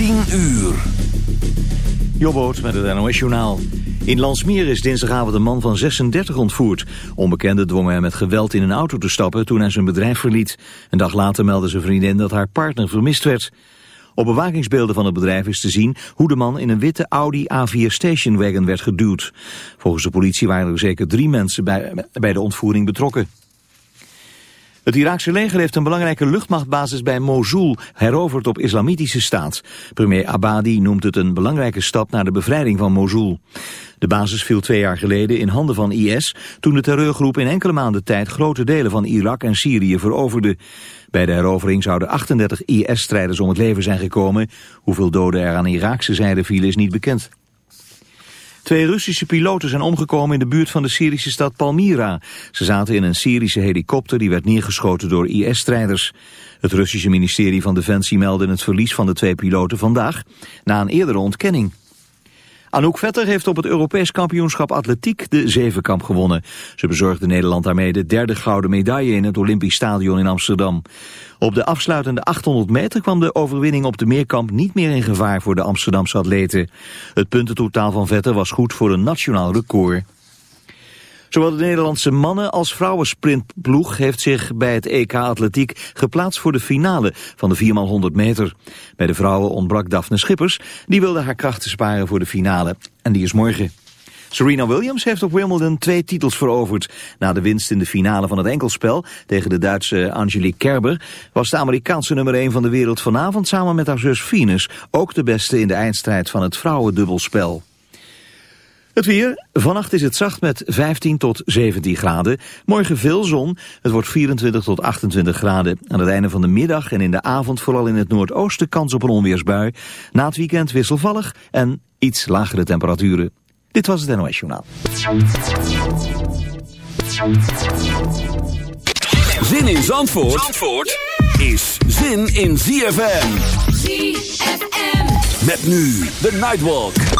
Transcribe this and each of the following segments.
10 uur. Jobboot met het NOS Journaal. In Landsmeer is dinsdagavond een man van 36 ontvoerd. Onbekenden dwongen hem met geweld in een auto te stappen toen hij zijn bedrijf verliet. Een dag later meldde zijn vriendin dat haar partner vermist werd. Op bewakingsbeelden van het bedrijf is te zien hoe de man in een witte Audi A4 stationwagon werd geduwd. Volgens de politie waren er zeker drie mensen bij, bij de ontvoering betrokken. Het Iraakse leger heeft een belangrijke luchtmachtbasis bij Mosul heroverd op islamitische staat. Premier Abadi noemt het een belangrijke stap naar de bevrijding van Mosul. De basis viel twee jaar geleden in handen van IS toen de terreurgroep in enkele maanden tijd grote delen van Irak en Syrië veroverde. Bij de herovering zouden 38 IS-strijders om het leven zijn gekomen. Hoeveel doden er aan Iraakse zijde vielen is niet bekend. Twee Russische piloten zijn omgekomen in de buurt van de Syrische stad Palmyra. Ze zaten in een Syrische helikopter die werd neergeschoten door IS-strijders. Het Russische ministerie van Defensie meldde het verlies van de twee piloten vandaag... na een eerdere ontkenning. Anouk Vetter heeft op het Europees kampioenschap atletiek de zevenkamp gewonnen. Ze bezorgde Nederland daarmee de derde gouden medaille in het Olympisch Stadion in Amsterdam. Op de afsluitende 800 meter kwam de overwinning op de meerkamp niet meer in gevaar voor de Amsterdamse atleten. Het puntentotaal van Vetter was goed voor een nationaal record. Zowel de Nederlandse mannen als vrouwensprintploeg heeft zich bij het EK Atletiek geplaatst voor de finale van de 4x100 meter. Bij de vrouwen ontbrak Daphne Schippers, die wilde haar krachten sparen voor de finale. En die is morgen. Serena Williams heeft op Wimbledon twee titels veroverd. Na de winst in de finale van het enkelspel tegen de Duitse Angelique Kerber... was de Amerikaanse nummer 1 van de wereld vanavond samen met haar zus Venus... ook de beste in de eindstrijd van het vrouwendubbelspel. Het weer. Vannacht is het zacht met 15 tot 17 graden. Morgen veel zon. Het wordt 24 tot 28 graden. Aan het einde van de middag en in de avond vooral in het noordoosten kans op een onweersbui. Na het weekend wisselvallig en iets lagere temperaturen. Dit was het NOS Journaal. Zin in Zandvoort, Zandvoort is zin in ZFM. ZFM. Met nu de Nightwalk.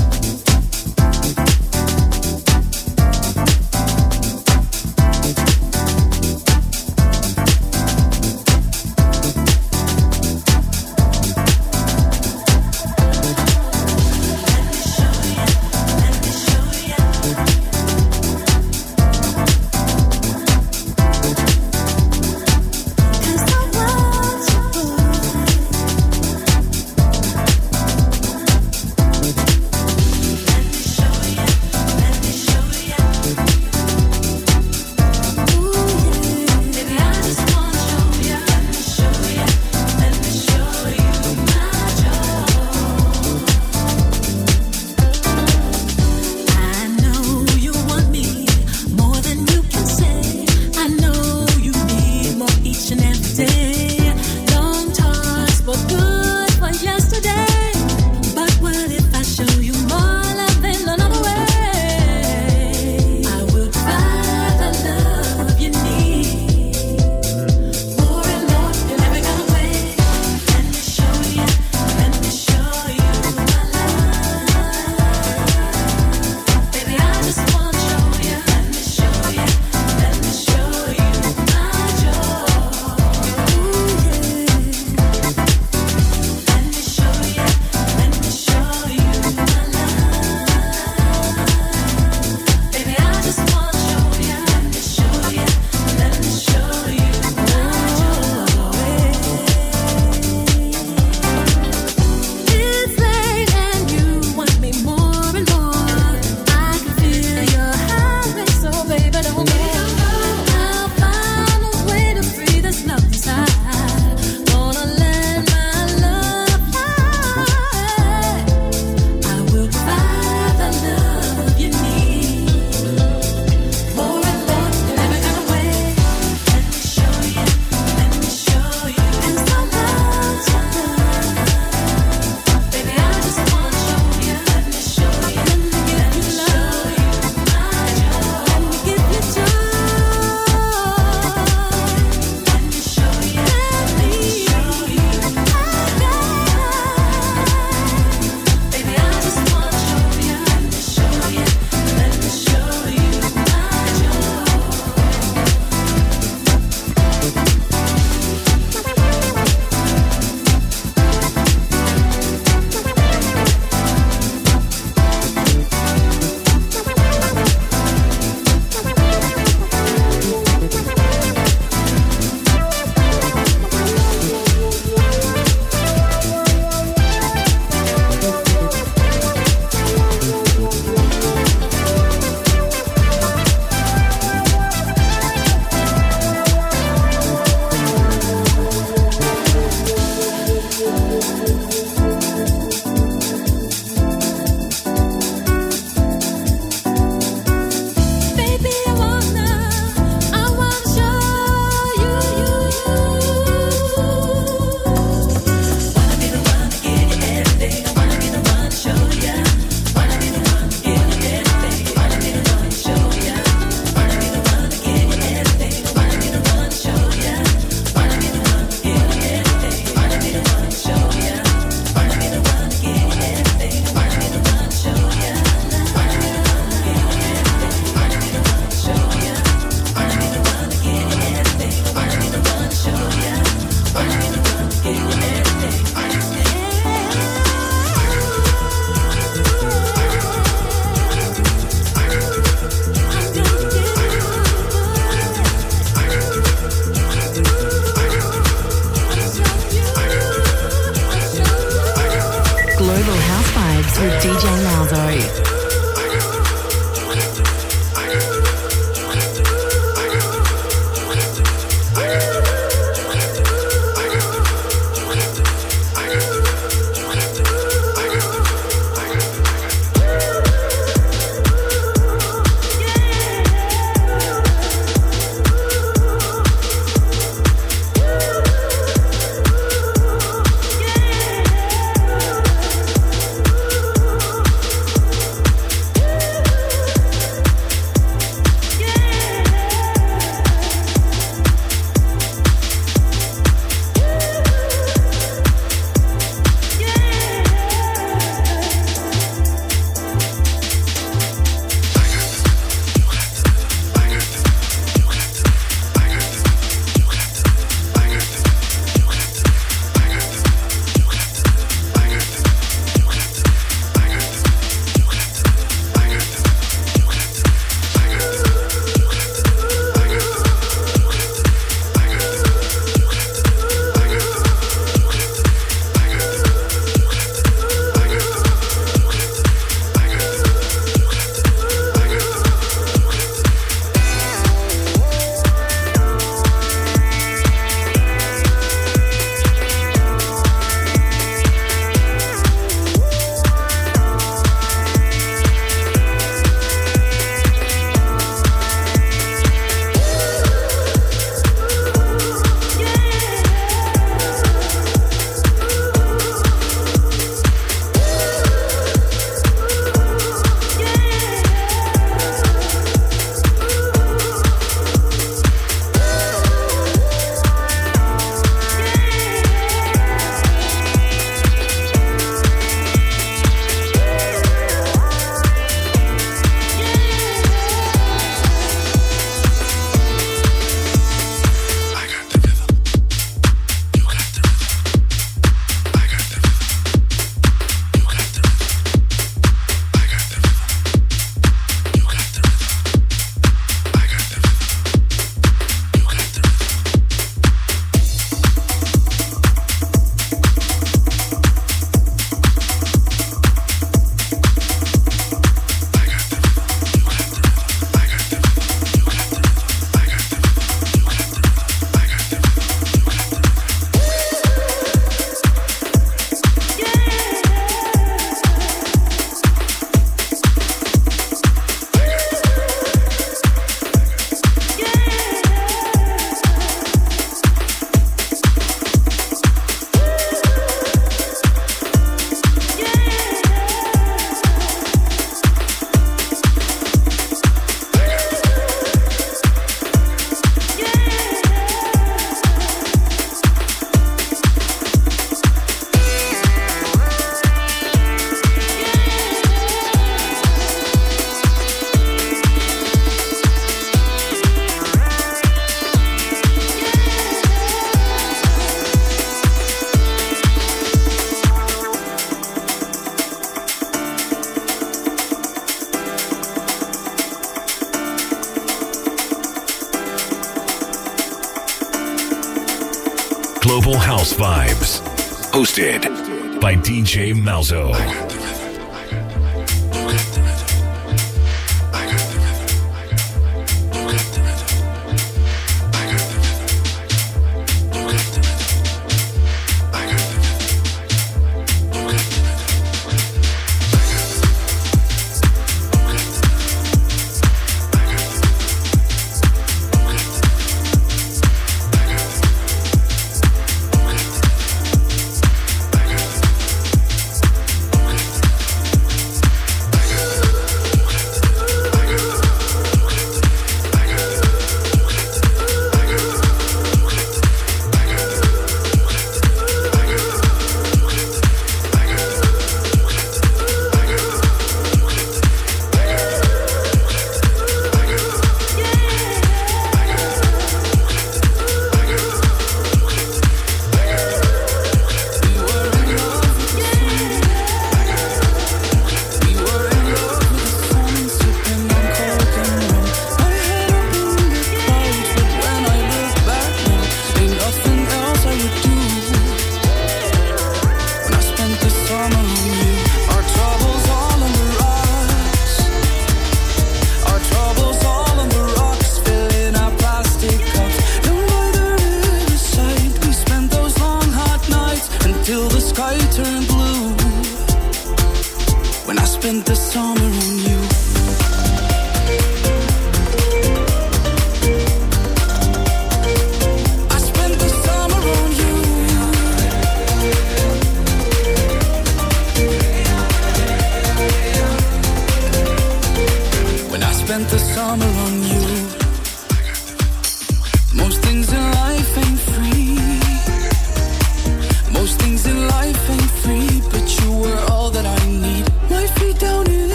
DJ Malzo.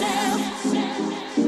myself.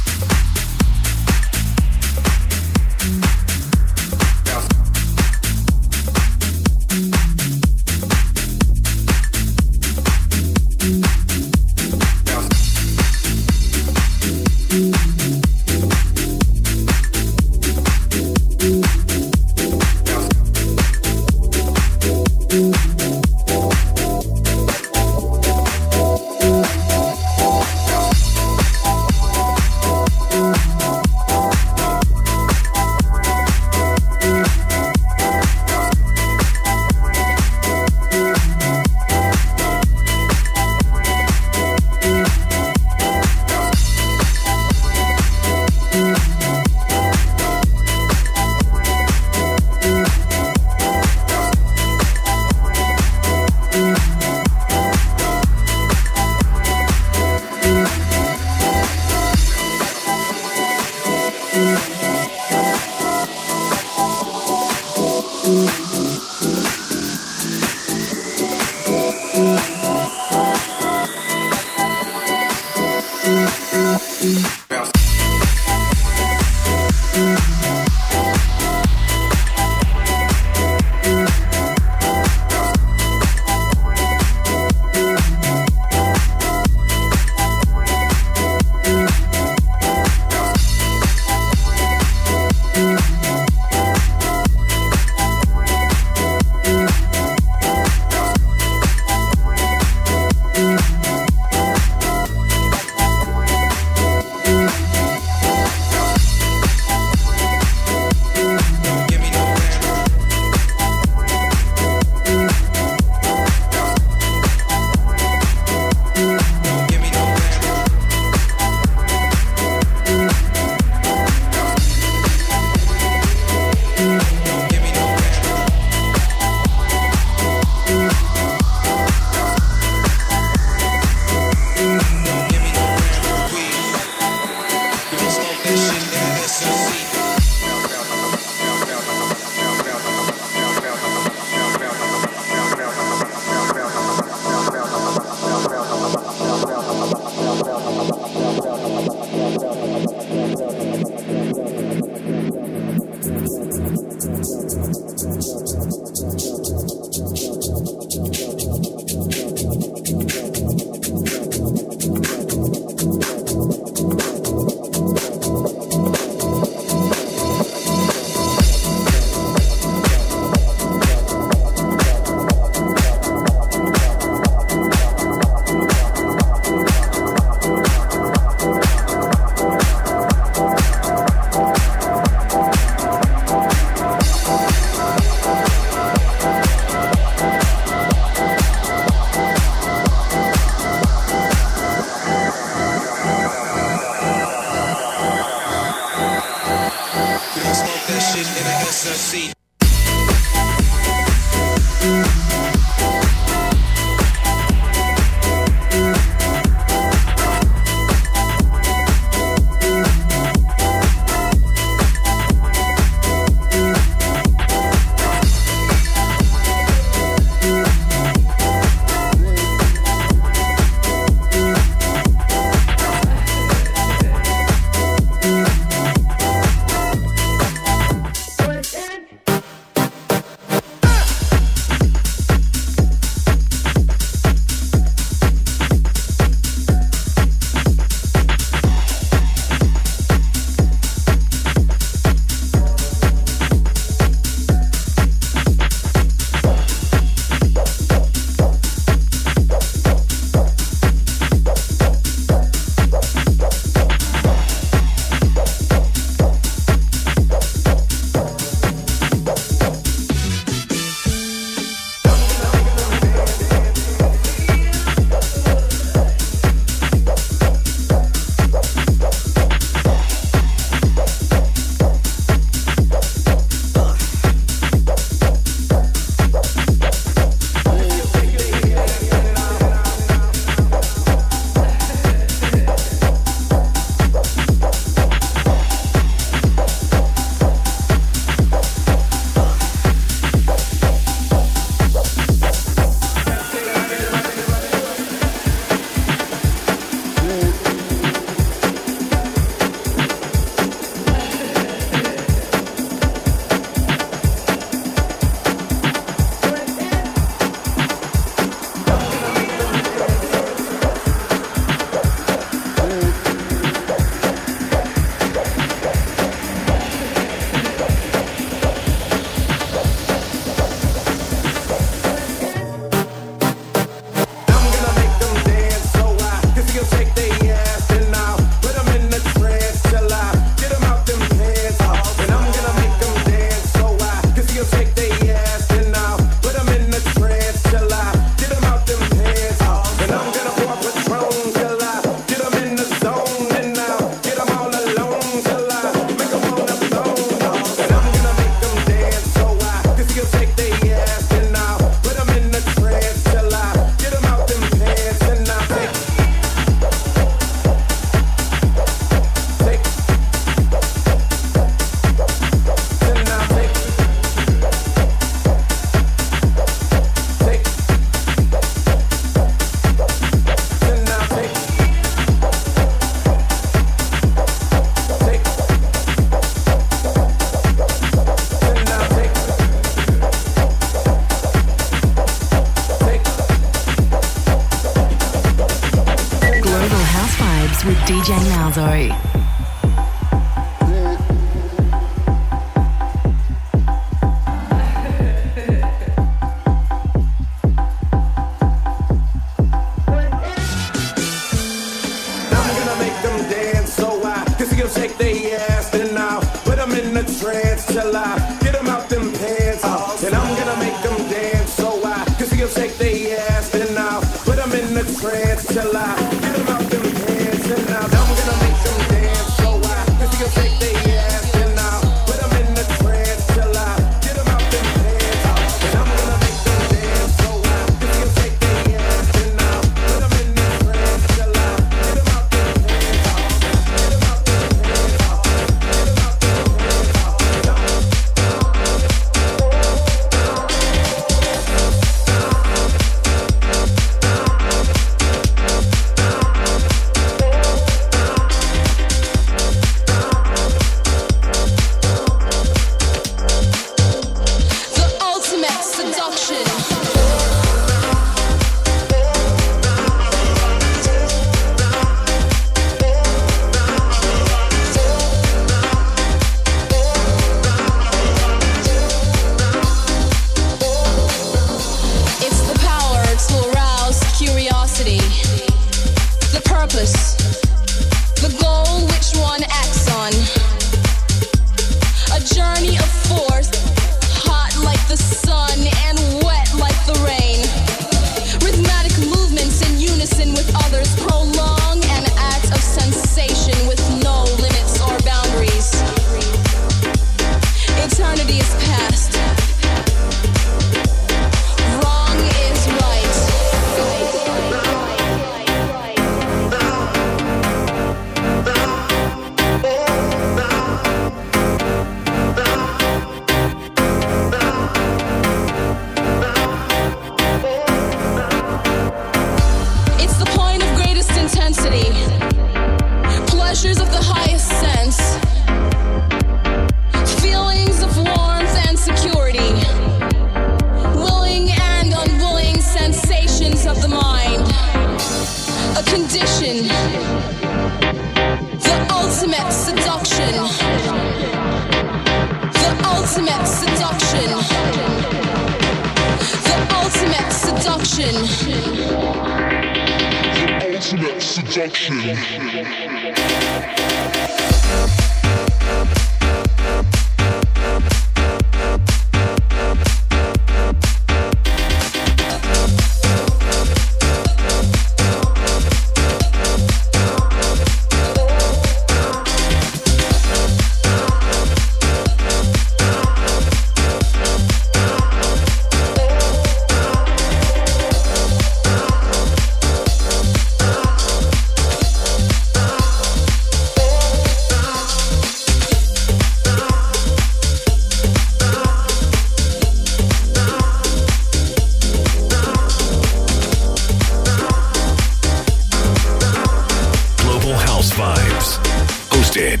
Hosted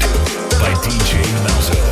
by DJ Malzo.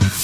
Yeah.